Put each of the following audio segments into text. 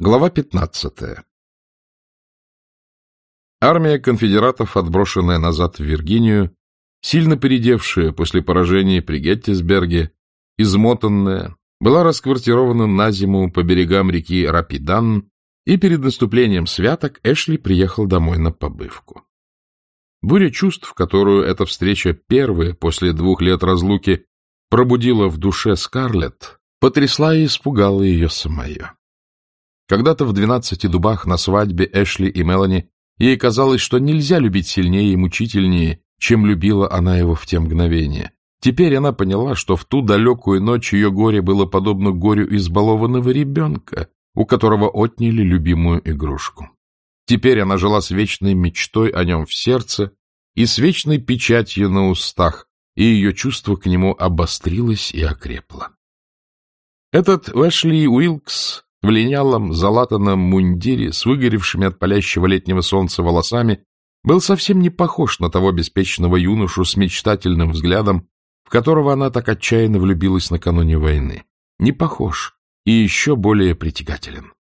Глава 15. Армия конфедератов, отброшенная назад в Виргинию, сильно передевшая после поражения при Геттисберге, измотанная, была расквартирована на зиму по берегам реки Рапидан, и перед наступлением святок Эшли приехал домой на побывку. Буря чувств, которую эта встреча первая после двух лет разлуки пробудила в душе Скарлетт, потрясла и испугала ее самое. Когда-то в двенадцати дубах на свадьбе Эшли и Мелани ей казалось, что нельзя любить сильнее и мучительнее, чем любила она его в те мгновения. Теперь она поняла, что в ту далекую ночь ее горе было подобно горю избалованного ребенка, у которого отняли любимую игрушку. Теперь она жила с вечной мечтой о нем в сердце и с вечной печатью на устах, и ее чувство к нему обострилось и окрепло. Этот Эшли Уилкс в линялом, залатанном мундире с выгоревшими от палящего летнего солнца волосами был совсем не похож на того беспечного юношу с мечтательным взглядом, в которого она так отчаянно влюбилась накануне войны. Не похож и еще более притягателен.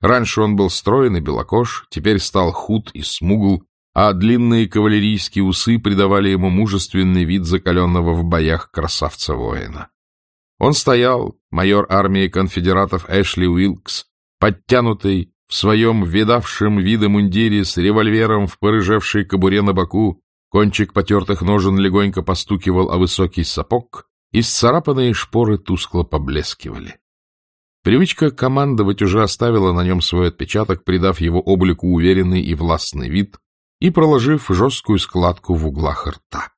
Раньше он был строен и белокож, теперь стал худ и смугл, а длинные кавалерийские усы придавали ему мужественный вид закаленного в боях красавца-воина. Он стоял, майор армии конфедератов Эшли Уилкс, подтянутый, в своем видавшем вида мундире с револьвером в порыжевшей кобуре на боку, кончик потертых ножен легонько постукивал о высокий сапог, и сцарапанные шпоры тускло поблескивали. Привычка командовать уже оставила на нем свой отпечаток, придав его облику уверенный и властный вид и проложив жесткую складку в углах рта.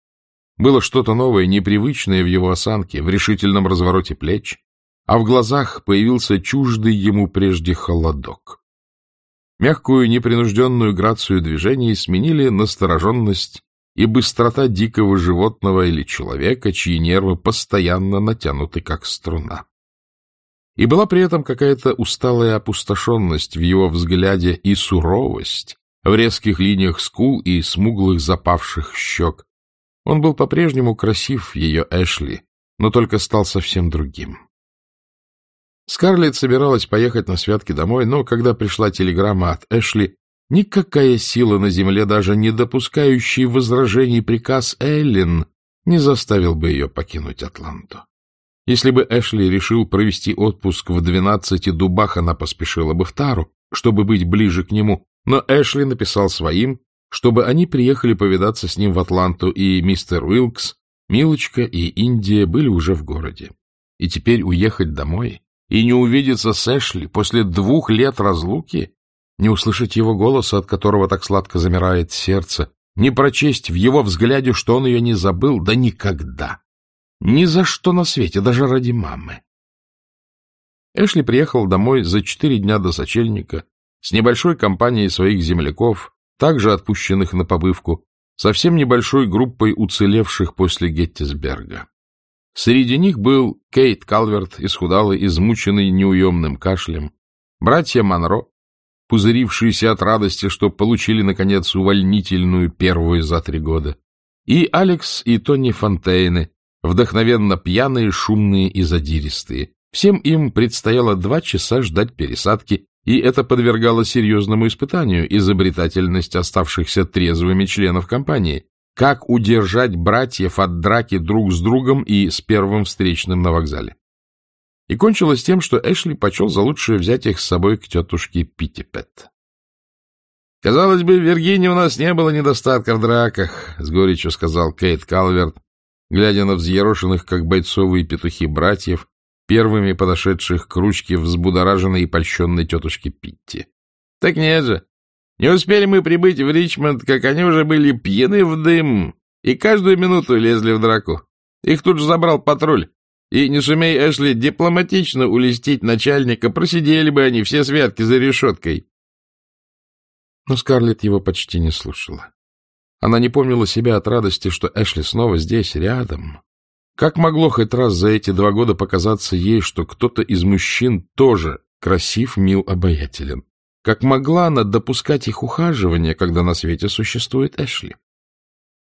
Было что-то новое, непривычное в его осанке, в решительном развороте плеч, а в глазах появился чуждый ему прежде холодок. Мягкую, непринужденную грацию движений сменили настороженность и быстрота дикого животного или человека, чьи нервы постоянно натянуты, как струна. И была при этом какая-то усталая опустошенность в его взгляде и суровость в резких линиях скул и смуглых запавших щек, он был по-прежнему красив, ее Эшли, но только стал совсем другим. Скарлетт собиралась поехать на святки домой, но когда пришла телеграмма от Эшли, никакая сила на земле, даже не допускающий возражений приказ Эллен, не заставил бы ее покинуть Атланту. Если бы Эшли решил провести отпуск в двенадцати дубах, она поспешила бы в Тару, чтобы быть ближе к нему, но Эшли написал своим, чтобы они приехали повидаться с ним в Атланту, и мистер Уилкс, Милочка и Индия были уже в городе. И теперь уехать домой и не увидеться с Эшли после двух лет разлуки, не услышать его голоса, от которого так сладко замирает сердце, не прочесть в его взгляде, что он ее не забыл, да никогда. Ни за что на свете, даже ради мамы. Эшли приехал домой за четыре дня до сочельника с небольшой компанией своих земляков, также отпущенных на побывку, совсем небольшой группой уцелевших после Геттисберга. Среди них был Кейт Калверт, исхудалый, измученный неуемным кашлем, братья Монро, пузырившиеся от радости, что получили, наконец, увольнительную первую за три года, и Алекс и Тони Фонтейны, вдохновенно пьяные, шумные и задиристые. Всем им предстояло два часа ждать пересадки и это подвергало серьезному испытанию изобретательность оставшихся трезвыми членов компании. Как удержать братьев от драки друг с другом и с первым встречным на вокзале? И кончилось тем, что Эшли почел за лучшее взять их с собой к тетушке Питтипет. «Казалось бы, в Виргинии у нас не было недостатка в драках», — с горечью сказал Кейт Калверт, глядя на взъерошенных, как бойцовые петухи, братьев, первыми подошедших к ручке взбудораженной и польщенной тетушки Питти. — Так нет же. Не успели мы прибыть в Ричмонд, как они уже были пьяны в дым и каждую минуту лезли в драку. Их тут же забрал патруль. И не сумей Эшли дипломатично улестить начальника, просидели бы они все святки за решеткой. Но Скарлетт его почти не слушала. Она не помнила себя от радости, что Эшли снова здесь, рядом, как могло хоть раз за эти два года показаться ей, что кто-то из мужчин тоже красив, мил, обаятелен? Как могла она допускать их ухаживание, когда на свете существует Эшли?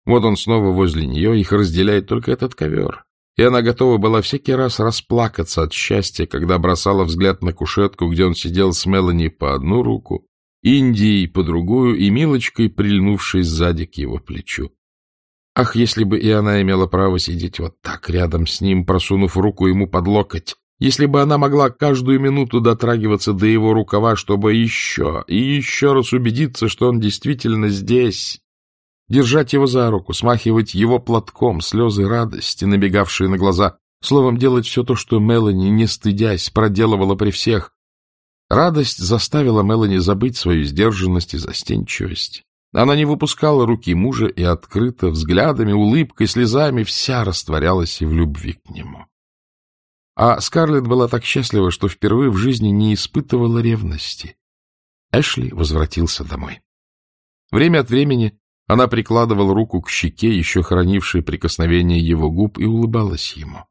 Вот он снова возле нее, их разделяет только этот ковер. и она готова была всякий раз расплакаться от счастья, когда бросала взгляд на кушетку, где он сидел с Мелани по одну руку, Индией по другую и Милочкой, прильнувшей сзади к его плечу. Ах, если бы и она имела право сидеть вот так рядом с ним, просунув руку ему под локоть, если бы она могла каждую минуту дотрагиваться до его рукава, чтобы еще и еще раз убедиться, что он действительно здесь, держать его за руку, смахивать его платком слезы радости, набегавшие на глаза, словом, делать все то, что Мелани, не стыдясь, проделывала при всех. Радость заставила Мелани забыть свою сдержанность и застенчивость. Она не выпускала руки мужа и открыто, взглядами, улыбкой, слезами, вся растворялась и в любви к нему. А Скарлетт была так счастлива, что впервые в жизни не испытывала ревности. Эшли возвратился домой. Время от времени она прикладывала руку к щеке, еще хранившей прикосновение его губ, и улыбалась ему.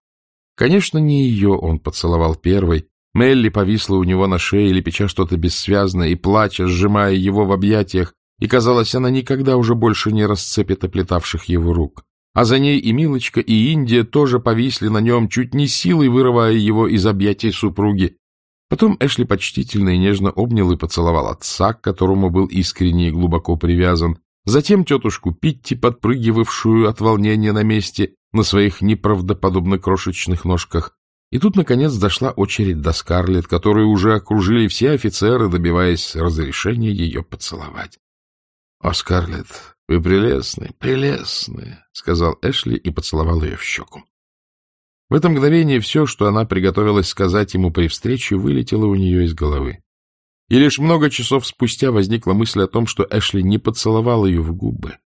Конечно, не ее он поцеловал первой. Мелли повисла у него на шее, лепеча что-то бессвязное и плача, сжимая его в объятиях, и, казалось, она никогда уже больше не расцепит оплетавших его рук а за ней и Милочка, и Индия тоже повисли на нем, чуть не силой вырывая его из объятий супруги. Потом Эшли почтительно и нежно обнял и поцеловал отца, к которому был искренне и глубоко привязан, затем тетушку Питти, подпрыгивавшую от волнения на месте на своих неправдоподобно крошечных ножках. И тут, наконец, дошла очередь до Скарлетт, которую уже окружили все офицеры, добиваясь разрешения ее поцеловать. — О, Скарлетт, — Вы прелестны, прелестны, — сказал Эшли и поцеловал ее в щеку. В это мгновение все, что она приготовилась сказать ему при встрече, вылетело у нее из головы. И лишь много часов спустя возникла мысль о том, что Эшли не поцеловал ее в губы.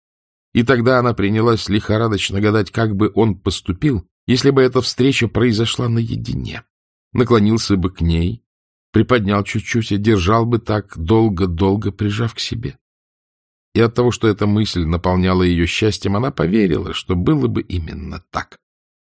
И тогда она принялась лихорадочно гадать, как бы он поступил, если бы эта встреча произошла наедине. Наклонился бы к ней, приподнял чуть-чуть и держал бы так долго-долго, прижав к себе. И от того, что эта мысль наполняла ее счастьем, она поверила, что было бы именно так.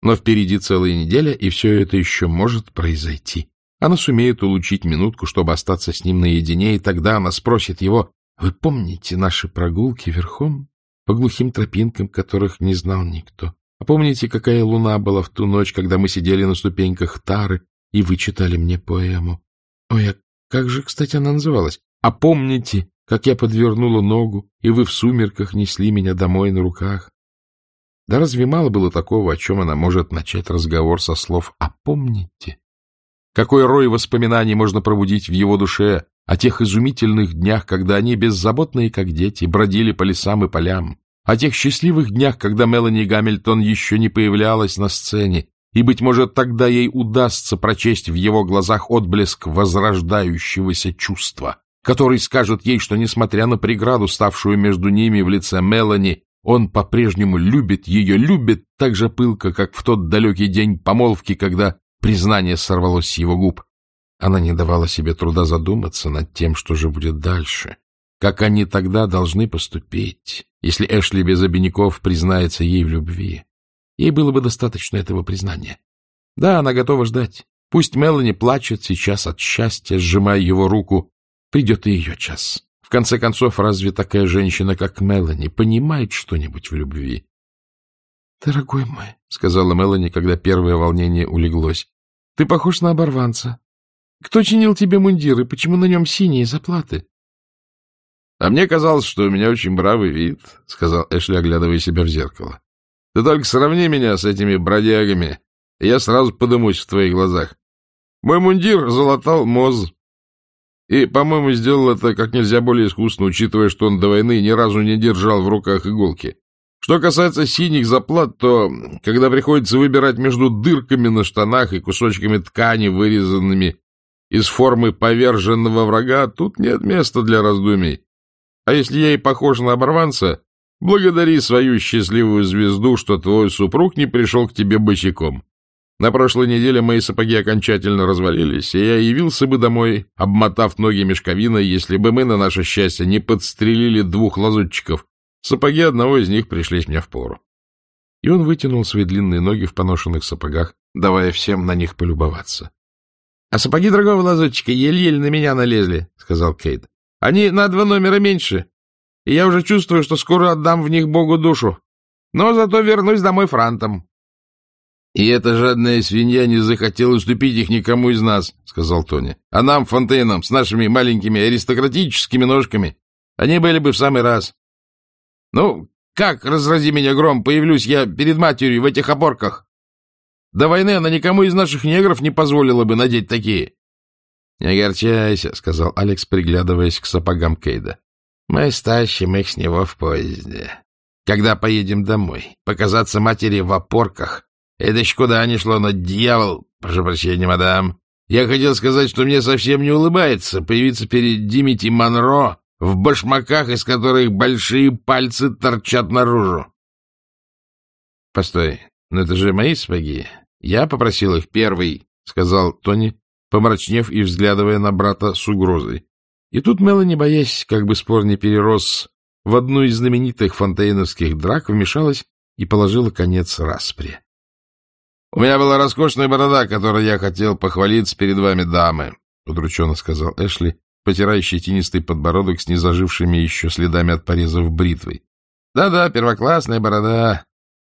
Но впереди целая неделя, и все это еще может произойти. Она сумеет улучшить минутку, чтобы остаться с ним наедине, и тогда она спросит его, «Вы помните наши прогулки верхом по глухим тропинкам, которых не знал никто? А помните, какая луна была в ту ночь, когда мы сидели на ступеньках Тары, и вы читали мне поэму? Ой, а как же, кстати, она называлась? А помните, как я подвернула ногу, и вы в сумерках несли меня домой на руках. Да разве мало было такого, о чем она может начать разговор со слов «А помните?» Какой рой воспоминаний можно пробудить в его душе о тех изумительных днях, когда они, беззаботные как дети, бродили по лесам и полям, о тех счастливых днях, когда Мелани Гамильтон еще не появлялась на сцене, и, быть может, тогда ей удастся прочесть в его глазах отблеск возрождающегося чувства, который скажет ей, что, несмотря на преграду, ставшую между ними в лице Мелани, он по-прежнему любит ее, любит так же пылко, как в тот далекий день помолвки, когда признание сорвалось с его губ. Она не давала себе труда задуматься над тем, что же будет дальше, как они тогда должны поступить, если Эшли без обиняков признается ей в любви. Ей было бы достаточно этого признания. Да, она готова ждать. Пусть Мелани плачет сейчас от счастья, сжимая его руку, Придет и ее час. В конце концов, разве такая женщина, как Мелани, понимает что-нибудь в любви? — Дорогой мой, — сказала Мелани, когда первое волнение улеглось, — ты похож на оборванца. Кто чинил тебе мундиры? Почему на нем синие заплаты? — А мне казалось, что у меня очень бравый вид, — сказал Эшли, оглядывая себя в зеркало. — Ты только сравни меня с этими бродягами, и я сразу подымусь в твоих глазах. Мой мундир залатал Моз, и, по-моему, сделал это как нельзя более искусно, учитывая, что он до войны ни разу не держал в руках иголки. Что касается синих заплат, то, когда приходится выбирать между дырками на штанах и кусочками ткани, вырезанными из формы поверженного врага, тут нет места для раздумий. А если я и похож на оборванца, благодари свою счастливую звезду, что твой супруг не пришел к тебе босиком. На прошлой неделе мои сапоги окончательно развалились, и я явился бы домой, обмотав ноги мешковиной, если бы мы, на наше счастье, не подстрелили двух лазутчиков. Сапоги одного из них пришлись мне в пору. И он вытянул свои длинные ноги в поношенных сапогах, давая всем на них полюбоваться. — А сапоги другого лазутчика еле-еле на меня налезли, — сказал Кейт. — Они на два номера меньше, и я уже чувствую, что скоро отдам в них Богу душу. Но зато вернусь домой франтом. — И эта жадная свинья не захотела уступить их никому из нас, — сказал Тони. — А нам, Фонтейнам, с нашими маленькими аристократическими ножками, они были бы в самый раз. Ну, как, разрази меня гром, появлюсь я перед матерью в этих опорках? До войны она никому из наших негров не позволила бы надеть такие. — Не огорчайся, — сказал Алекс, приглядываясь к сапогам Кейда. — Мы стащим их с него в поезде. Когда поедем домой, показаться матери в опорках это ж куда ни шло, но дьявол, прошу прощения, мадам. Я хотел сказать, что мне совсем не улыбается появиться перед Димити Монро в башмаках, из которых большие пальцы торчат наружу. Постой, но это же мои сапоги. Я попросил их первый, — сказал Тони, помрачнев и взглядывая на брата с угрозой. И тут Мелани, боясь, как бы спор не перерос, в одну из знаменитых фонтейновских драк вмешалась и положила конец распре. — У меня была роскошная борода, которой я хотел похвалиться перед вами, дамы, — удрученно сказал Эшли, потирающий тенистый подбородок с незажившими еще следами от порезов бритвой. Да — Да-да, первоклассная борода.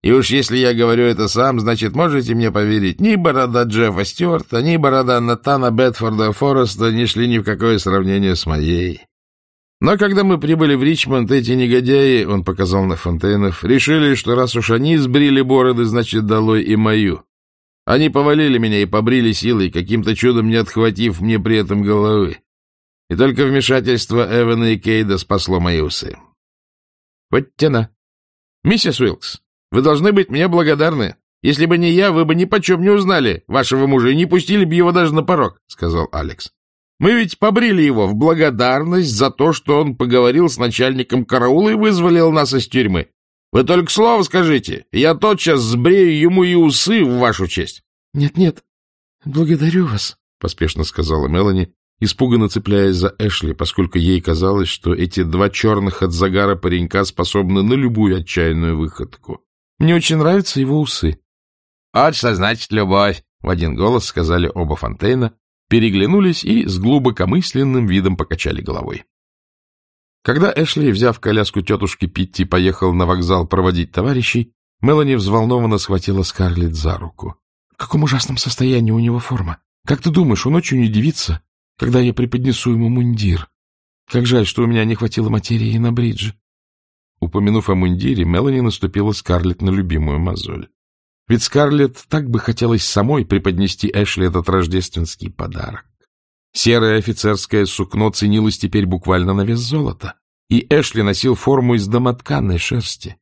И уж если я говорю это сам, значит, можете мне поверить, ни борода Джеффа Стюарта, ни борода Натана Бетфорда Фореста не шли ни в какое сравнение с моей. Но когда мы прибыли в Ричмонд, эти негодяи, он показал на Фонтейнов, решили, что раз уж они сбрили бороды, значит, долой и мою. Они повалили меня и побрили силой, каким-то чудом не отхватив мне при этом головы. И только вмешательство Эвана и Кейда спасло мои усы. Вот тяна. Миссис Уилкс, вы должны быть мне благодарны. Если бы не я, вы бы ни почем не узнали вашего мужа и не пустили бы его даже на порог, — сказал Алекс. Мы ведь побрили его в благодарность за то, что он поговорил с начальником караула и вызволил нас из тюрьмы. Вы только слово скажите, я тотчас сбрею ему и усы в вашу честь. Нет, — Нет-нет, благодарю вас, — поспешно сказала Мелани, испуганно цепляясь за Эшли, поскольку ей казалось, что эти два черных от загара паренька способны на любую отчаянную выходку. Мне очень нравятся его усы. — Вот что значит любовь, — в один голос сказали оба Фонтейна, переглянулись и с глубокомысленным видом покачали головой. Когда Эшли, взяв коляску тетушки Питти, поехал на вокзал проводить товарищей, Мелани взволнованно схватила Скарлетт за руку. — В каком ужасном состоянии у него форма? Как ты думаешь, он очень удивится, когда я преподнесу ему мундир? Как жаль, что у меня не хватило материи на бридже. Упомянув о мундире, Мелани наступила Скарлетт на любимую мозоль. Ведь Скарлетт так бы хотелось самой преподнести Эшли этот рождественский подарок. Серое офицерское сукно ценилось теперь буквально на вес золота, и Эшли носил форму из домотканной шерсти.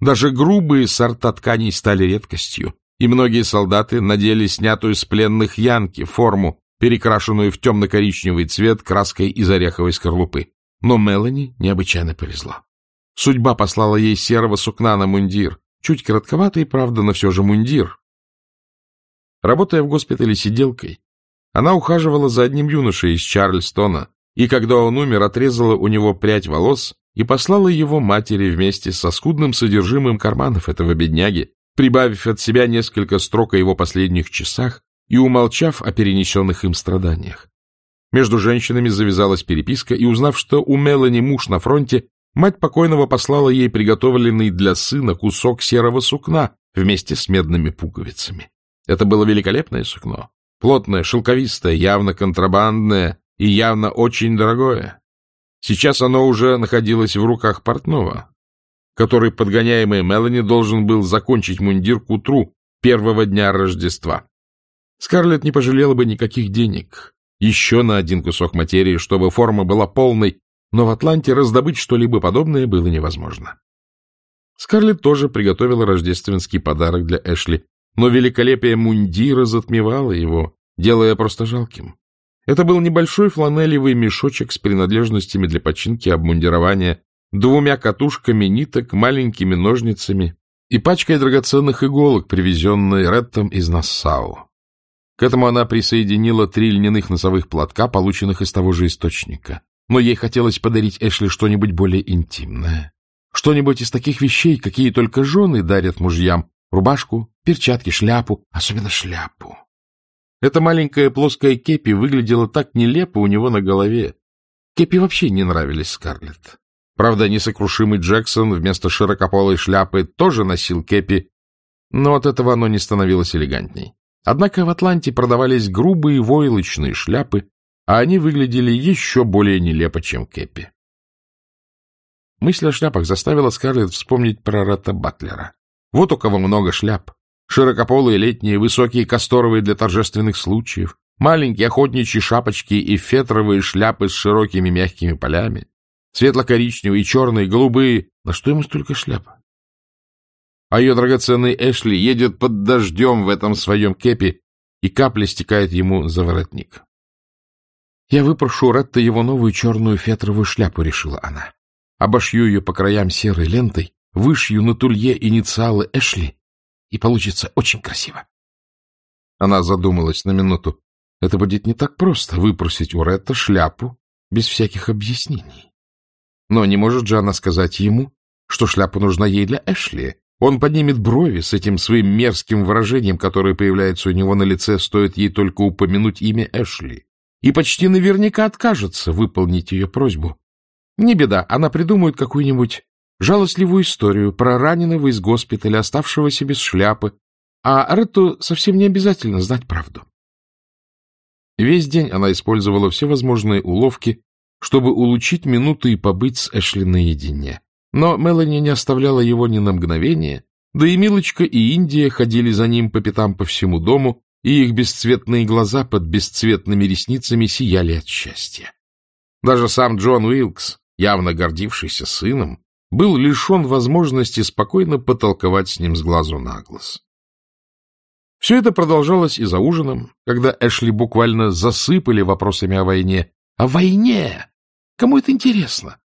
Даже грубые сорта тканей стали редкостью, и многие солдаты надели снятую с пленных янки форму, перекрашенную в темно-коричневый цвет краской из ореховой скорлупы. Но Мелани необычайно повезло. Судьба послала ей серого сукна на мундир, чуть коротковатый, правда, но все же мундир. Работая в госпитале сиделкой, она ухаживала за одним юношей из Чарльстона, и когда он умер, отрезала у него прядь волос и послала его матери вместе со скудным содержимым карманов этого бедняги, прибавив от себя несколько строк о его последних часах и умолчав о перенесенных им страданиях. Между женщинами завязалась переписка, и узнав, что у Мелани муж на фронте, мать покойного послала ей приготовленный для сына кусок серого сукна вместе с медными пуговицами. Это было великолепное сукно, Плотное, шелковистое, явно контрабандное и явно очень дорогое. Сейчас оно уже находилось в руках портного, который, подгоняемый Мелани, должен был закончить мундир к утру первого дня Рождества. Скарлетт не пожалела бы никаких денег, еще на один кусок материи, чтобы форма была полной, но в Атланте раздобыть что-либо подобное было невозможно. Скарлетт тоже приготовила рождественский подарок для Эшли, но великолепие мундира затмевало его, делая просто жалким. Это был небольшой фланелевый мешочек с принадлежностями для починки обмундирования, двумя катушками ниток, маленькими ножницами и пачкой драгоценных иголок, привезенной Реттом из Нассау. К этому она присоединила три льняных носовых платка, полученных из того же источника. Но ей хотелось подарить Эшли что-нибудь более интимное. Что-нибудь из таких вещей, какие только жены дарят мужьям, Рубашку, перчатки, шляпу, особенно шляпу. Эта маленькая плоская кепи выглядела так нелепо у него на голове. Кепи вообще не нравились Скарлетт. Правда, несокрушимый Джексон вместо широкополой шляпы тоже носил кепи, Но от этого оно не становилось элегантней. Однако в Атланте продавались грубые войлочные шляпы, а они выглядели еще более нелепо, чем Кэппи. Мысль о шляпах заставила Скарлетт вспомнить про Ретта Батлера. Вот у кого много шляп. Широкополые летние, высокие касторовые для торжественных случаев, маленькие охотничьи шапочки и фетровые шляпы с широкими мягкими полями, светло-коричневые, черные, голубые. На что ему столько шляп? А ее драгоценный Эшли едет под дождем в этом своем кепе, и капля стекает ему за воротник. «Я выпрошу Ретта его новую черную фетровую шляпу», — решила она. «Обошью ее по краям серой лентой, вышью на тулье инициалы Эшли, и получится очень красиво». Она задумалась на минуту. Это будет не так просто — выпросить у Ретта шляпу без всяких объяснений. Но не может же она сказать ему, что шляпа нужна ей для Эшли. Он поднимет брови с этим своим мерзким выражением, которое появляется у него на лице, стоит ей только упомянуть имя Эшли, и почти наверняка откажется выполнить ее просьбу. Не беда, она придумает какую-нибудь жалостливую историю про раненого из госпиталя, оставшегося без шляпы, а Ретту совсем не обязательно знать правду. Весь день она использовала все возможные уловки, чтобы улучшить минуту и побыть с Эшли наедине. Но Мелани не оставляла его ни на мгновение, да и Милочка и Индия ходили за ним по пятам по всему дому, и их бесцветные глаза под бесцветными ресницами сияли от счастья. Даже сам Джон Уилкс, явно гордившийся сыном, был лишен возможности спокойно потолковать с ним с глазу на глаз. Все это продолжалось и за ужином, когда Эшли буквально засыпали вопросами о войне. О войне! Кому это интересно?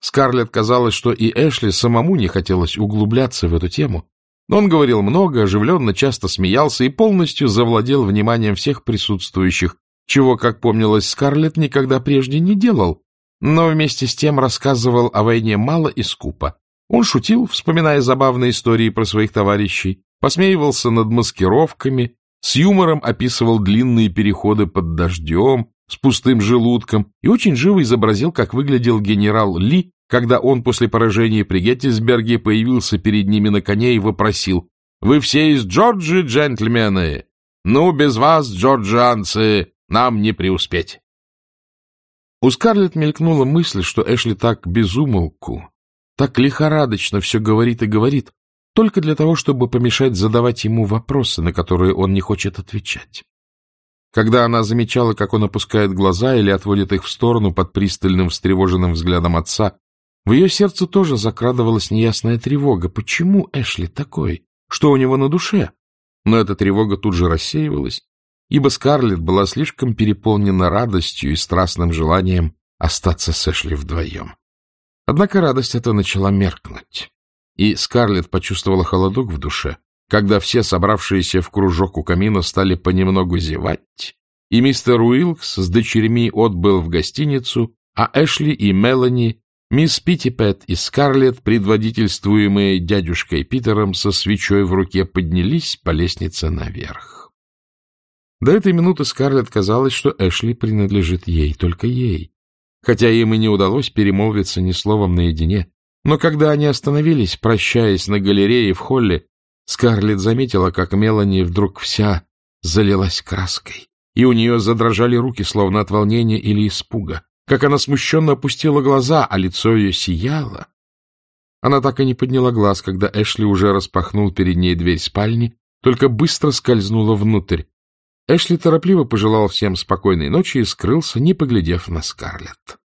Скарлетт казалось, что и Эшли самому не хотелось углубляться в эту тему. Но он говорил много, оживленно, часто смеялся и полностью завладел вниманием всех присутствующих, чего, как помнилось, Скарлетт никогда прежде не делал, но вместе с тем рассказывал о войне мало и скупо. Он шутил, вспоминая забавные истории про своих товарищей, посмеивался над маскировками, с юмором описывал длинные переходы под дождем, с пустым желудком и очень живо изобразил, как выглядел генерал Ли, когда он после поражения при Геттисберге появился перед ними на коне и вопросил «Вы все из Джорджи, джентльмены? Ну, без вас, джорджианцы, нам не преуспеть». У Скарлетт мелькнула мысль, что Эшли так безумолку, так лихорадочно все говорит и говорит, только для того, чтобы помешать задавать ему вопросы, на которые он не хочет отвечать. Когда она замечала, как он опускает глаза или отводит их в сторону под пристальным встревоженным взглядом отца, в ее сердце тоже закрадывалась неясная тревога. Почему Эшли такой? Что у него на душе? Но эта тревога тут же рассеивалась, ибо Скарлетт была слишком переполнена радостью и страстным желанием остаться с Эшли вдвоем. Однако радость эта начала меркнуть, и Скарлетт почувствовала холодок в душе, когда все собравшиеся в кружок у камина стали понемногу зевать, и мистер Уилкс с дочерьми отбыл в гостиницу, а Эшли и Мелани, мисс Питтипет и Скарлетт, предводительствуемые дядюшкой Питером, со свечой в руке поднялись по лестнице наверх. До этой минуты Скарлетт казалось, что Эшли принадлежит ей, только ей, хотя им и не удалось перемолвиться ни словом наедине. Но когда они остановились, прощаясь на галерее в холле, Скарлетт заметила, как Мелани вдруг вся залилась краской, и у нее задрожали руки, словно от волнения или испуга, как она смущенно опустила глаза, а лицо ее сияло. Она так и не подняла глаз, когда Эшли уже распахнул перед ней дверь спальни, только быстро скользнула внутрь. Эшли торопливо пожелал всем спокойной ночи и скрылся, не поглядев на Скарлетт.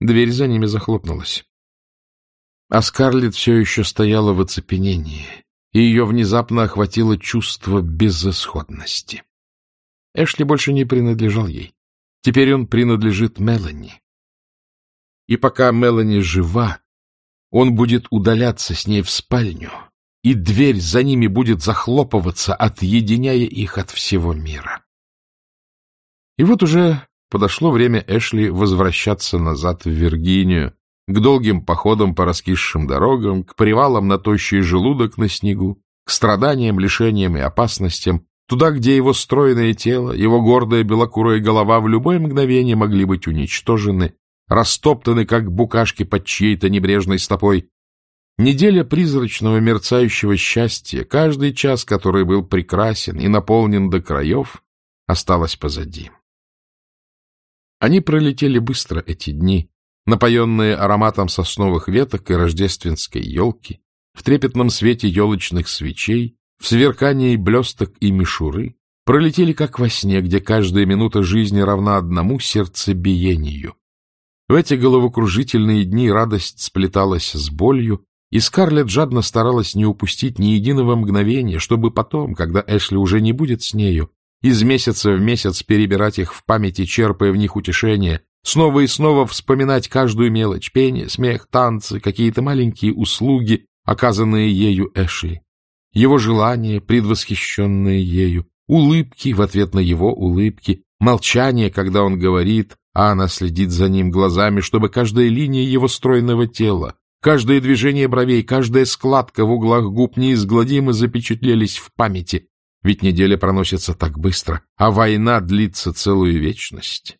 Дверь за ними захлопнулась. А Скарлетт все еще стояла в оцепенении и ее внезапно охватило чувство безысходности. Эшли больше не принадлежал ей. Теперь он принадлежит Мелани. И пока Мелани жива, он будет удаляться с ней в спальню, и дверь за ними будет захлопываться, отъединяя их от всего мира. И вот уже подошло время Эшли возвращаться назад в Виргинию, к долгим походам по раскисшим дорогам, к привалам на тощий желудок на снегу, к страданиям, лишениям и опасностям, туда, где его стройное тело, его гордая белокурая голова в любое мгновение могли быть уничтожены, растоптаны, как букашки под чьей-то небрежной стопой. Неделя призрачного мерцающего счастья, каждый час, который был прекрасен и наполнен до краев, осталась позади. Они пролетели быстро эти дни, напоенные ароматом сосновых веток и рождественской елки, в трепетном свете елочных свечей, в сверкании блесток и мишуры, пролетели как во сне, где каждая минута жизни равна одному сердцебиению. В эти головокружительные дни радость сплеталась с болью, и Скарлетт жадно старалась не упустить ни единого мгновения, чтобы потом, когда Эшли уже не будет с нею, из месяца в месяц перебирать их в памяти, черпая в них утешение, снова и снова вспоминать каждую мелочь, пение, смех, танцы, какие-то маленькие услуги, оказанные ею Эшли, его желания, предвосхищенные ею, улыбки в ответ на его улыбки, молчание, когда он говорит, а она следит за ним глазами, чтобы каждая линия его стройного тела, каждое движение бровей, каждая складка в углах губ неизгладимо запечатлелись в памяти, ведь неделя проносится так быстро, а война длится целую вечность.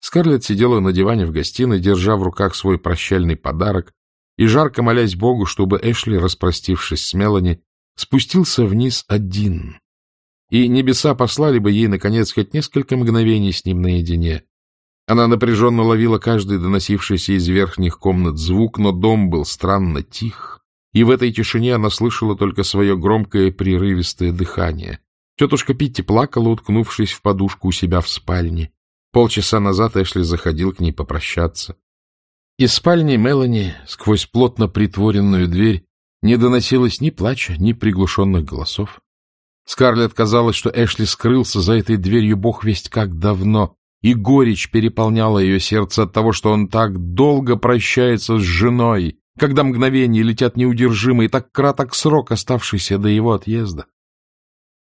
Скарлетт сидела на диване в гостиной, держа в руках свой прощальный подарок и жарко молясь Богу, чтобы Эшли, распростившись с Мелани, спустился вниз один, и небеса послали бы ей, наконец, хоть несколько мгновений с ним наедине. Она напряженно ловила каждый доносившийся из верхних комнат звук, но дом был странно тих, и в этой тишине она слышала только свое громкое прерывистое дыхание. Тетушка Питти плакала, уткнувшись в подушку у себя в спальне. Полчаса назад Эшли заходил к ней попрощаться. Из спальни Мелани, сквозь плотно притворенную дверь, не доносилось ни плача, ни приглушенных голосов. Скарлетт казалось, что Эшли скрылся за этой дверью бог весть как давно, и горечь переполняла ее сердце от того, что он так долго прощается с женой, когда мгновения летят неудержимо, и так краток срок, оставшийся до его отъезда.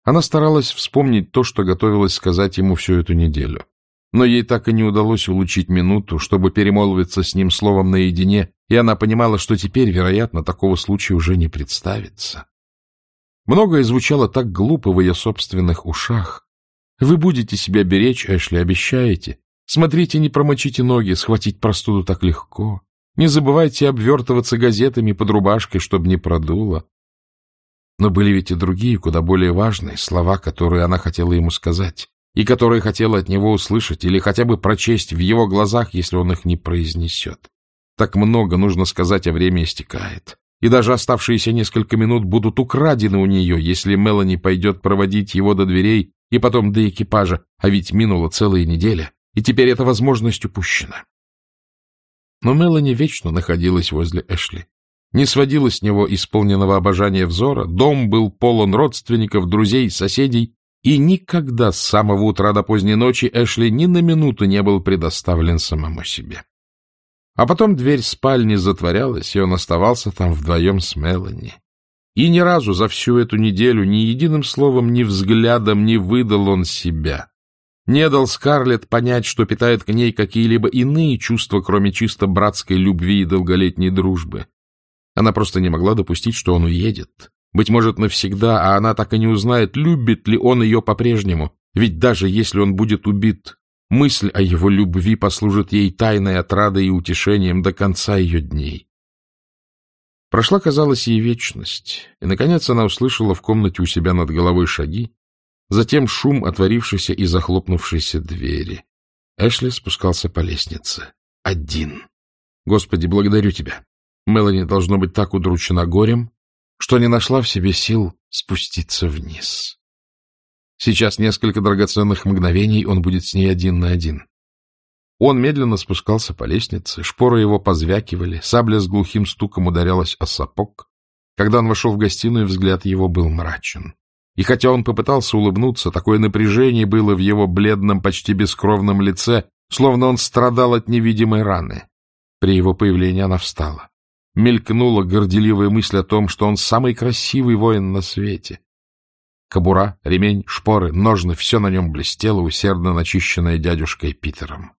Она старалась вспомнить то, что готовилась сказать ему всю эту неделю. Но ей так и не удалось улучить минуту, чтобы перемолвиться с ним словом наедине, и она понимала, что теперь, вероятно, такого случая уже не представится. Многое звучало так глупо в ее собственных ушах. Вы будете себя беречь, Эшли, обещаете. Смотрите, не промочите ноги, схватить простуду так легко. Не забывайте обвертываться газетами под рубашкой, чтобы не продуло. Но были ведь и другие, куда более важные слова, которые она хотела ему сказать, и которые хотела от него услышать или хотя бы прочесть в его глазах, если он их не произнесет. Так много нужно сказать, а время истекает. И даже оставшиеся несколько минут будут украдены у нее, если Мелани пойдет проводить его до дверей и потом до экипажа, а ведь минула целая неделя, и теперь эта возможность упущена. Но Мелани вечно находилась возле Эшли. Не сводила с него исполненного обожания взора, дом был полон родственников, друзей, соседей, и никогда с самого утра до поздней ночи Эшли ни на минуту не был предоставлен самому себе. А потом дверь спальни затворялась, и он оставался там вдвоем с Мелани. И ни разу за всю эту неделю ни единым словом, ни взглядом не выдал он себя не дал Скарлетт понять, что питает к ней какие-либо иные чувства, кроме чисто братской любви и долголетней дружбы. Она просто не могла допустить, что он уедет. Быть может, навсегда, а она так и не узнает, любит ли он ее по-прежнему. Ведь даже если он будет убит, мысль о его любви послужит ей тайной отрадой и утешением до конца ее дней. Прошла, казалось, ей вечность, и, наконец, она услышала в комнате у себя над головой шаги, Затем шум отворившейся и захлопнувшейся двери. Эшли спускался по лестнице. Один. Господи, благодарю тебя. Мелани должно быть так удручена горем, что не нашла в себе сил спуститься вниз. Сейчас несколько драгоценных мгновений он будет с ней один на один. Он медленно спускался по лестнице, шпоры его позвякивали, сабля с глухим стуком ударялась о сапог. Когда он вошел в гостиную, взгляд его был мрачен. И хотя он попытался улыбнуться, такое напряжение было в его бледном, почти бескровном лице, словно он страдал от невидимой раны. При его появлении она встала. Мелькнула горделивая мысль о том, что он самый красивый воин на свете. Кобура, ремень, шпоры, ножны — все на нем блестело, усердно начищенное дядюшкой Питером.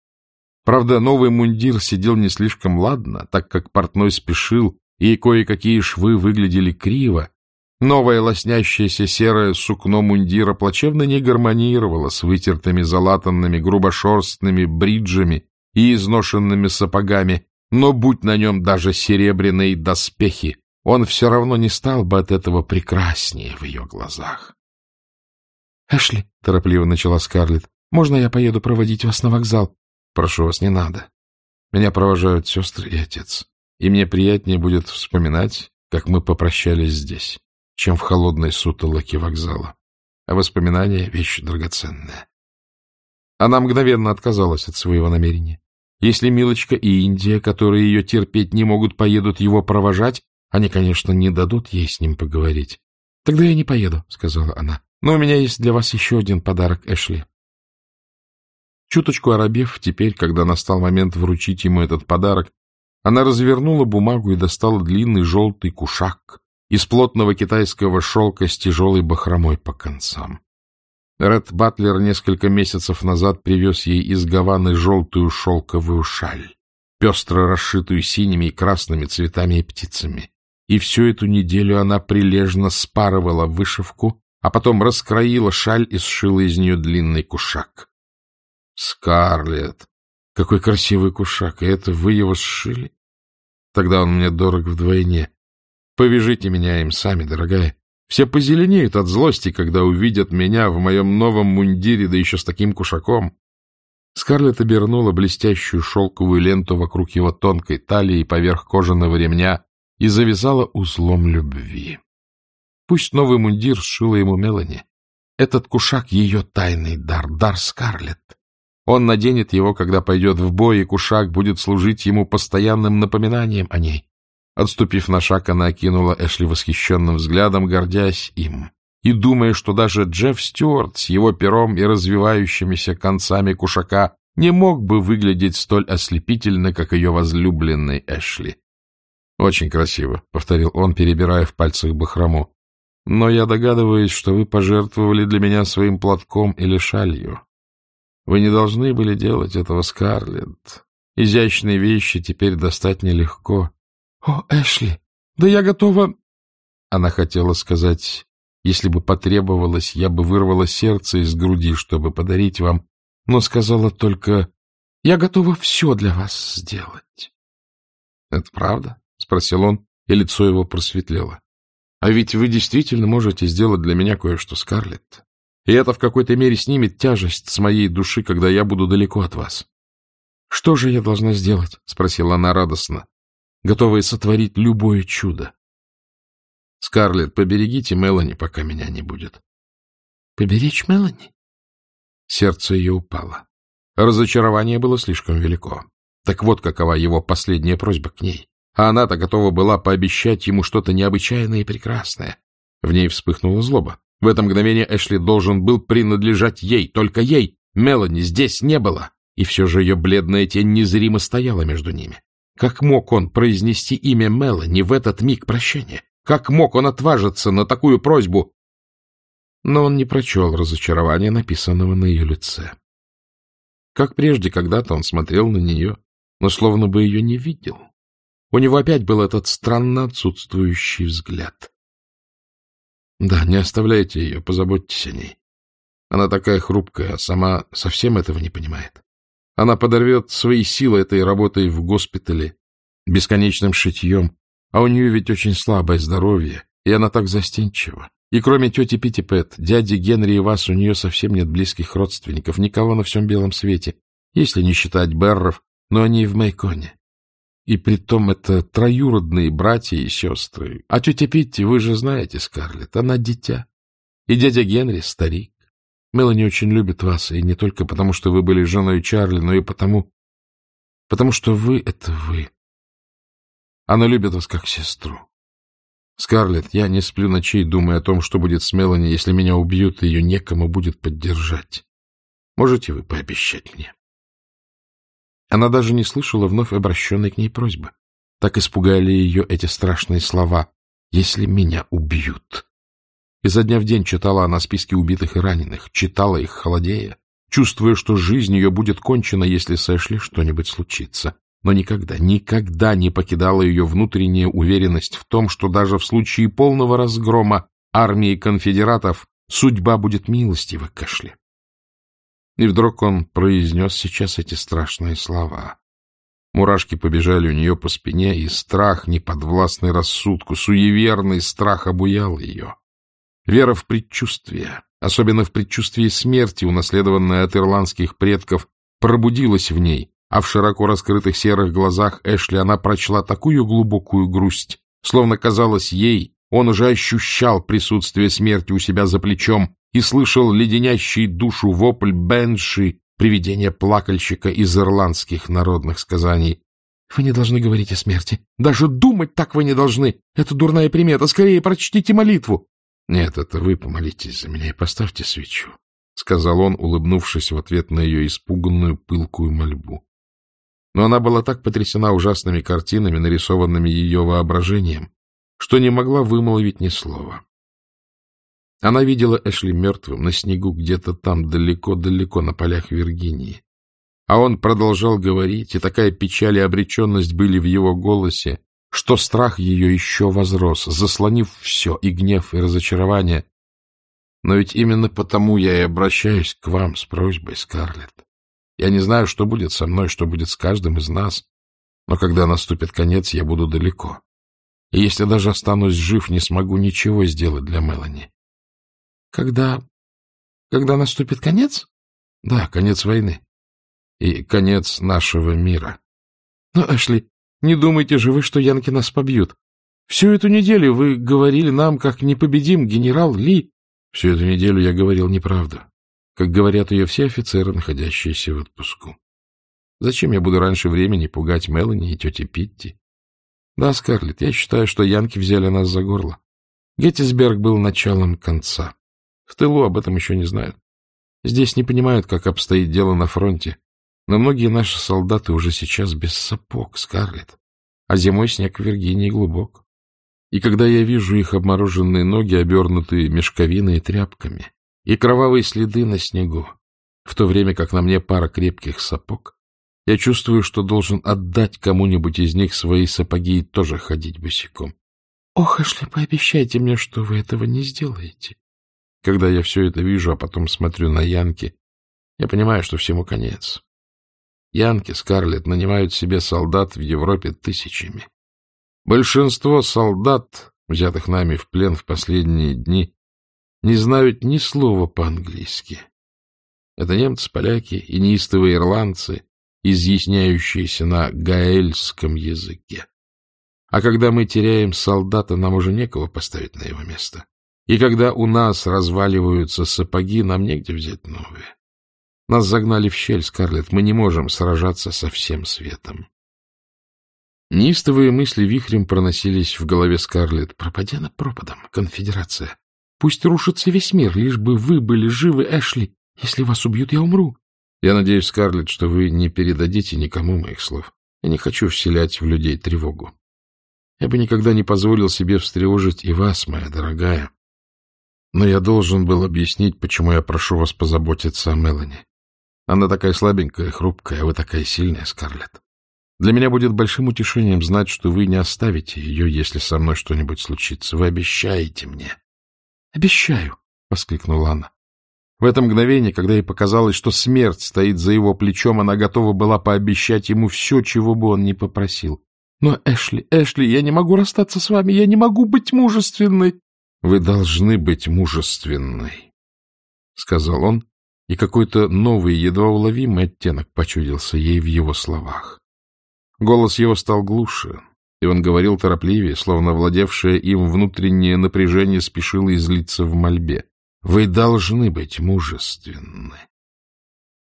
Правда, новый мундир сидел не слишком ладно, так как портной спешил, и кое-какие швы выглядели криво, Новое лоснящееся серое сукно мундира плачевно не гармонировало с вытертыми залатанными грубошерстными бриджами и изношенными сапогами, Но будь на нем даже серебряные доспехи, он все равно не стал бы от этого прекраснее в ее глазах. — Эшли, — торопливо начала Скарлетт, — можно я поеду проводить вас на вокзал? — Прошу вас, не надо. Меня провожают сестры и отец, и мне приятнее будет вспоминать, как мы попрощались здесь, чем в холодной сутолоке вокзала. А воспоминания — вещь драгоценная. Она мгновенно отказалась от своего намерения. Если Милочка и Индия, которые ее терпеть не могут, поедут его провожать, они, конечно, не дадут ей с ним поговорить. — Тогда я не поеду, — сказала она. — Но у меня есть для вас еще один подарок, Эшли. Чуточку оробев, теперь, когда настал момент вручить ему этот подарок, она развернула бумагу и достала длинный желтый кушак из плотного китайского шелка с тяжелой бахромой по концам. Ред Батлер несколько месяцев назад привез ей из Гаваны желтую шелковую шаль, пестро расшитую синими и красными цветами и птицами. И всю эту неделю она прилежно спарывала вышивку, а потом раскроила шаль и сшила из нее длинный кушак. Скарлетт! Какой красивый кушак! И это вы его сшили? Тогда он мне дорог вдвойне. Повяжите меня им сами, дорогая. Все позеленеют от злости, когда увидят меня в моем новом мундире, да еще с таким кушаком. Скарлетт обернула блестящую шелковую ленту вокруг его тонкой талии поверх кожаного ремня и завязала узлом любви. Пусть новый мундир сшила ему Мелани. Этот кушак — ее тайный дар, дар Скарлетт. Он наденет его, когда пойдет в бой, и кушак будет служить ему постоянным напоминанием о ней. Отступив на шаг, она окинула Эшли восхищенным взглядом, гордясь им, и думая, что даже Джефф Стюарт с его пером и развивающимися концами кушака не мог бы выглядеть столь ослепительно, как ее возлюбленный Эшли. — Очень красиво, — повторил он, перебирая в пальцах бахрому. — Но я догадываюсь, что вы пожертвовали для меня своим платком или шалью. Вы не должны были делать этого, Скарлетт. Изящные вещи теперь достать нелегко. — О, Эшли, да я готова... Она хотела сказать, если бы потребовалось, я бы вырвала сердце из груди, чтобы подарить вам, но сказала только, я готова все для вас сделать. — Это правда? — спросил он, и лицо его просветлело. — А ведь вы действительно можете сделать для меня кое-что, Скарлетт и это в какой-то мере снимет тяжесть с моей души, когда я буду далеко от вас. — Что же я должна сделать? — спросила она радостно, готовая сотворить любое чудо. — Скарлетт, поберегите Мелани, пока меня не будет. — Поберечь Мелани? Сердце ее упало. Разочарование было слишком велико. Так вот, какова его последняя просьба к ней. А она-то готова была пообещать ему что-то необычайное и прекрасное. В ней вспыхнула злоба. В это мгновение Эшли должен был принадлежать ей, только ей. Мелани здесь не было, и все же ее бледная тень незримо стояла между ними. Как мог он произнести имя Мелани в этот миг прощения? Как мог он отважиться на такую просьбу? Но он не прочел разочарования, написанного на ее лице. Как прежде, когда-то он смотрел на нее, но словно бы ее не видел. У него опять был этот странно отсутствующий взгляд. Да, не оставляйте ее, позаботьтесь о ней. Она такая хрупкая, а сама совсем этого не понимает. Она подорвет свои силы этой работой в госпитале, бесконечным шитьем, а у нее ведь очень слабое здоровье, и она так застенчива. И кроме тети Питтипэт, дяди Генри и вас у нее совсем нет близких родственников, никого на всем белом свете, если не считать Берров, но они и в Майконе. И притом это троюродные братья и сестры. А тетя Питти, вы же знаете, Скарлетт, она дитя. И дядя Генри — старик. Мелани очень любит вас, и не только потому, что вы были женой Чарли, но и потому, потому что вы — это вы. Она любит вас как сестру. Скарлетт, я не сплю ночей, думая о том, что будет с Мелани, если меня убьют, и ее некому будет поддержать. Можете вы пообещать мне? Она даже не слышала вновь обращенной к ней просьбы. Так испугали ее эти страшные слова «если меня убьют». Изо дня в день читала она списки убитых и раненых, читала их холодея, чувствуя, что жизнь ее будет кончена, если с Эшли что-нибудь случится. Но никогда, никогда не покидала ее внутренняя уверенность в том, что даже в случае полного разгрома армии конфедератов судьба будет милостива к Эшли. И вдруг он произнес сейчас эти страшные слова. Мурашки побежали у нее по спине, и страх, неподвластный рассудку, суеверный страх обуял ее. Вера в предчувствие, особенно в предчувствии смерти, унаследованная от ирландских предков, пробудилась в ней, а в широко раскрытых серых глазах Эшли она прочла такую глубокую грусть, словно казалось ей, он уже ощущал присутствие смерти у себя за плечом и слышал леденящий душу вопль Бенши, привидение плакальщика из ирландских народных сказаний. — Вы не должны говорить о смерти. Даже думать так вы не должны. Это дурная примета. Скорее прочтите молитву. — Нет, это вы помолитесь за меня и поставьте свечу, — сказал он, улыбнувшись в ответ на ее испуганную пылкую мольбу. Но она была так потрясена ужасными картинами, нарисованными ее воображением, что не могла вымолвить ни слова. Она видела Эшли мертвым на снегу где-то там, далеко-далеко на полях Виргинии. А он продолжал говорить, и такая печаль и обреченность были в его голосе, что страх ее еще возрос, заслонив все, и гнев, и разочарование. Но ведь именно потому я и обращаюсь к вам с просьбой, Скарлетт. Я не знаю, что будет со мной, что будет с каждым из нас, но когда наступит конец, я буду далеко. И если даже останусь жив, не смогу ничего сделать для Мелани. Когда... когда наступит конец? Да, конец войны. И конец нашего мира. Но, Эшли, не думайте же вы, что янки нас побьют. Всю эту неделю вы говорили нам, как непобедим генерал Ли. Всю эту неделю я говорил неправду, как говорят ее все офицеры, находящиеся в отпуску. Зачем я буду раньше времени пугать Мелани и тети Питти? Да, Скарлетт, я считаю, что янки взяли нас за горло. Геттисберг был началом конца. В тылу об этом еще не знают. Здесь не понимают, как обстоит дело на фронте. Но многие наши солдаты уже сейчас без сапог, Скарлетт. А зимой снег в Виргинии глубок. И когда я вижу их обмороженные ноги, обернутые мешковиной и тряпками, и кровавые следы на снегу, в то время как на мне пара крепких сапог, я чувствую, что должен отдать кому-нибудь из них свои сапоги и тоже ходить босиком. — Ох, Эшли, пообещайте мне, что вы этого не сделаете. Когда я все это вижу, а потом смотрю на Янки, я понимаю, что всему конец. Янки, Скарлетт, нанимают себе солдат в Европе тысячами. Большинство солдат, взятых нами в плен в последние дни, не знают ни слова по-английски. Это немцы, поляки и неистовые ирландцы, изъясняющиеся на гаэльском языке. А когда мы теряем солдата, нам уже некого поставить на его место. И когда у нас разваливаются сапоги, нам негде взять новые. Нас загнали в щель, Скарлетт, мы не можем сражаться со всем светом. Неистовые мысли вихрем проносились в голове Скарлетт. Пропади на пропадом, конфедерация. Пусть рушится весь мир, лишь бы вы были живы, Эшли. Если вас убьют, я умру. Я надеюсь, Скарлетт, что вы не передадите никому моих слов. Я не хочу вселять в людей тревогу. Я бы никогда не позволил себе встревожить и вас, моя дорогая. Но я должен был объяснить, почему я прошу вас позаботиться о Мелани. Она такая слабенькая, хрупкая, а вы такая сильная, Скарлетт. Для меня будет большим утешением знать, что вы не оставите ее, если со мной что-нибудь случится. Вы обещаете мне. — Обещаю, — воскликнула она. В это мгновение, когда ей показалось, что смерть стоит за его плечом, она готова была пообещать ему все, чего бы он ни попросил. — Но, Эшли, Эшли, я не могу расстаться с вами, я не могу быть мужественной. — Вы должны быть мужественной, — сказал он, и какой-то новый, едва уловимый оттенок почудился ей в его словах. Голос его стал глуше, и он говорил торопливее, словно владевшее им внутреннее напряжение спешило излиться в мольбе. — Вы должны быть мужественны.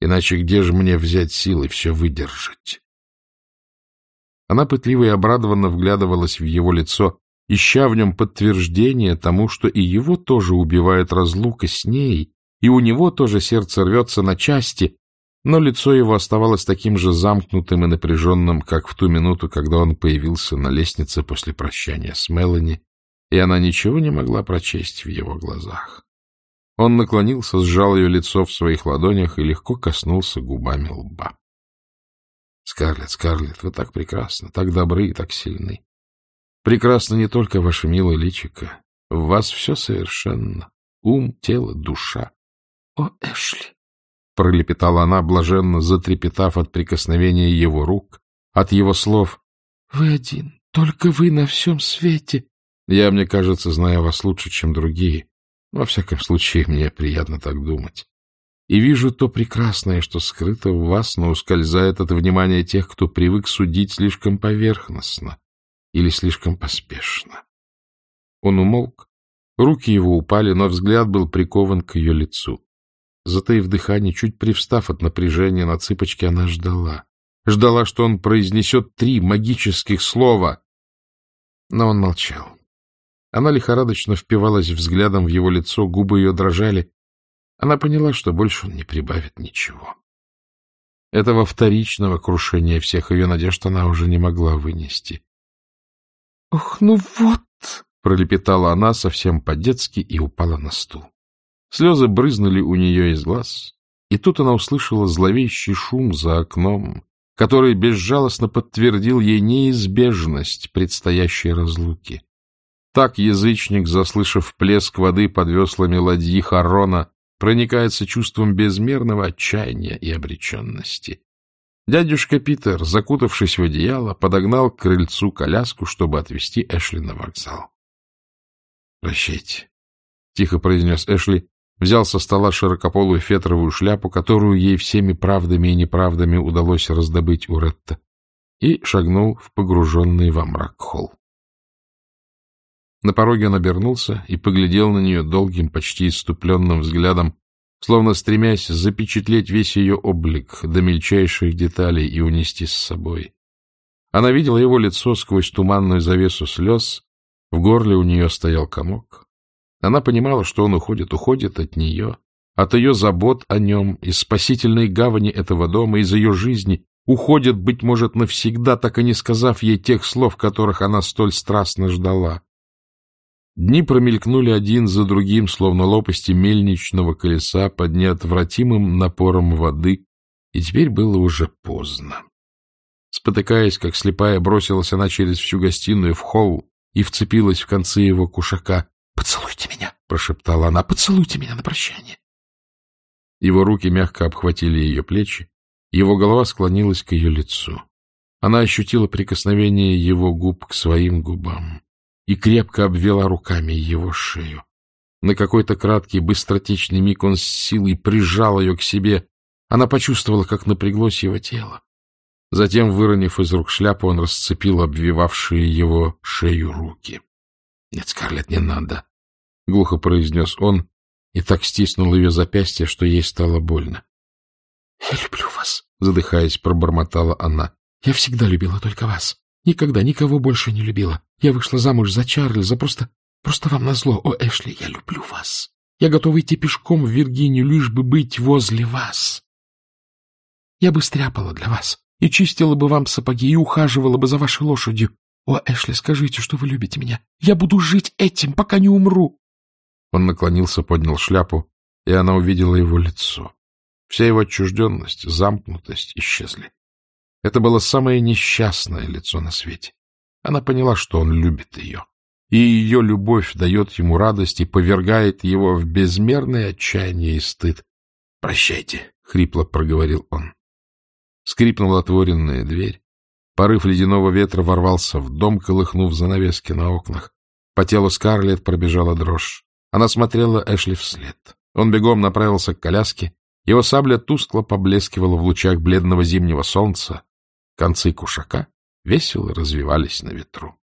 Иначе где же мне взять силы все выдержать? Она пытливо и обрадованно вглядывалась в его лицо, ища в нем подтверждение тому, что и его тоже убивает разлука с ней, и у него тоже сердце рвется на части, но лицо его оставалось таким же замкнутым и напряженным, как в ту минуту, когда он появился на лестнице после прощания с Мелани, и она ничего не могла прочесть в его глазах. Он наклонился, сжал ее лицо в своих ладонях и легко коснулся губами лба. — Скарлетт, Скарлетт, вы так прекрасны, так добры и так сильны. Прекрасно не только ваше милое личико. В вас все совершенно. Ум, тело, душа. — О, Эшли! — пролепетала она, блаженно затрепетав от прикосновения его рук, От его слов «Вы один, только вы на всем свете». Я, мне кажется, знаю вас лучше, чем другие. Во всяком случае, мне приятно так думать. И вижу то прекрасное, что скрыто в вас, но ускользает от внимания тех, кто привык судить слишком поверхностно или слишком поспешно. Он умолк, руки его упали, но взгляд был прикован к ее лицу. Затаив дыхание, чуть привстав от напряжения на цыпочке, она ждала. Ждала, что он произнесет три магических слова. Но он молчал. Она лихорадочно впивалась взглядом в его лицо, губы ее дрожали. Она поняла, что больше он не прибавит ничего. Этого вторичного крушения всех ее надежд она уже не могла вынести. — Ох, ну вот! — пролепетала она совсем по-детски и упала на стул. Слезы брызнули у нее из глаз, и тут она услышала зловещий шум за окном, который безжалостно подтвердил ей неизбежность предстоящей разлуки. Так язычник, заслышав плеск воды под веслами ладьи Харона, проникается чувством безмерного отчаяния и обреченности. Дядюшка Питер, закутавшись в одеяло, подогнал к крыльцу коляску, чтобы отвезти Эшли на вокзал. — Прощайте, — тихо произнес Эшли, взял со стола широкополую фетровую шляпу, которую ей всеми правдами и неправдами удалось раздобыть у Ретта, и шагнул в погруженный во мрак холл. На пороге он обернулся и поглядел на нее долгим, почти иступленным взглядом, словно стремясь запечатлеть весь ее облик до мельчайших деталей и унести с собой. Она видела его лицо сквозь туманную завесу слез, в горле у нее стоял комок. Она понимала, что он уходит, уходит от нее, от ее забот о нем, из спасительной гавани этого дома, из ее жизни, уходит, быть может, навсегда, так и не сказав ей тех слов, которых она столь страстно ждала. Дни промелькнули один за другим, словно лопасти мельничного колеса под неотвратимым напором воды, и теперь было уже поздно. Спотыкаясь, как слепая, бросилась она через всю гостиную в холл и вцепилась в концы его кушака. «Поцелуйте меня!» — прошептала она. «Поцелуйте меня на прощание!» Его руки мягко обхватили ее плечи, его голова склонилась к ее лицу. Она ощутила прикосновение его губ к своим губам и крепко обвела руками его шею. На какой-то краткий, быстротечный миг он с силой прижал ее к себе. Она почувствовала, как напряглось его тело. Затем, выронив из рук шляпу, он расцепил обвивавшие его шею руки. — Нет, Скарлетт, не надо, — глухо произнес он и так стиснул ее запястье, что ей стало больно. — Я люблю вас, — задыхаясь, пробормотала она. — Я всегда любила только вас. Никогда никого больше не любила. Я вышла замуж за Чарльза, просто... просто вам назло. О, Эшли, я люблю вас. Я готова идти пешком в Виргинию, лишь бы быть возле вас. Я бы стряпала для вас и чистила бы вам сапоги и ухаживала бы за вашей лошадью. О, Эшли, скажите, что вы любите меня. Я буду жить этим, пока не умру. Он наклонился, поднял шляпу, и она увидела его лицо. Вся его отчужденность, замкнутость исчезли. Это было самое несчастное лицо на свете. Она поняла, что он любит ее. И ее любовь дает ему радость и повергает его в безмерное отчаяние и стыд. — Прощайте, — хрипло проговорил он. Скрипнула отворенная дверь. Порыв ледяного ветра ворвался в дом, колыхнув занавески на окнах. По телу Скарлетт пробежала дрожь. Она смотрела Эшли вслед. Он бегом направился к коляске. Его сабля тускло поблескивала в лучах бледного зимнего солнца. Концы кушака весело развивались на ветру.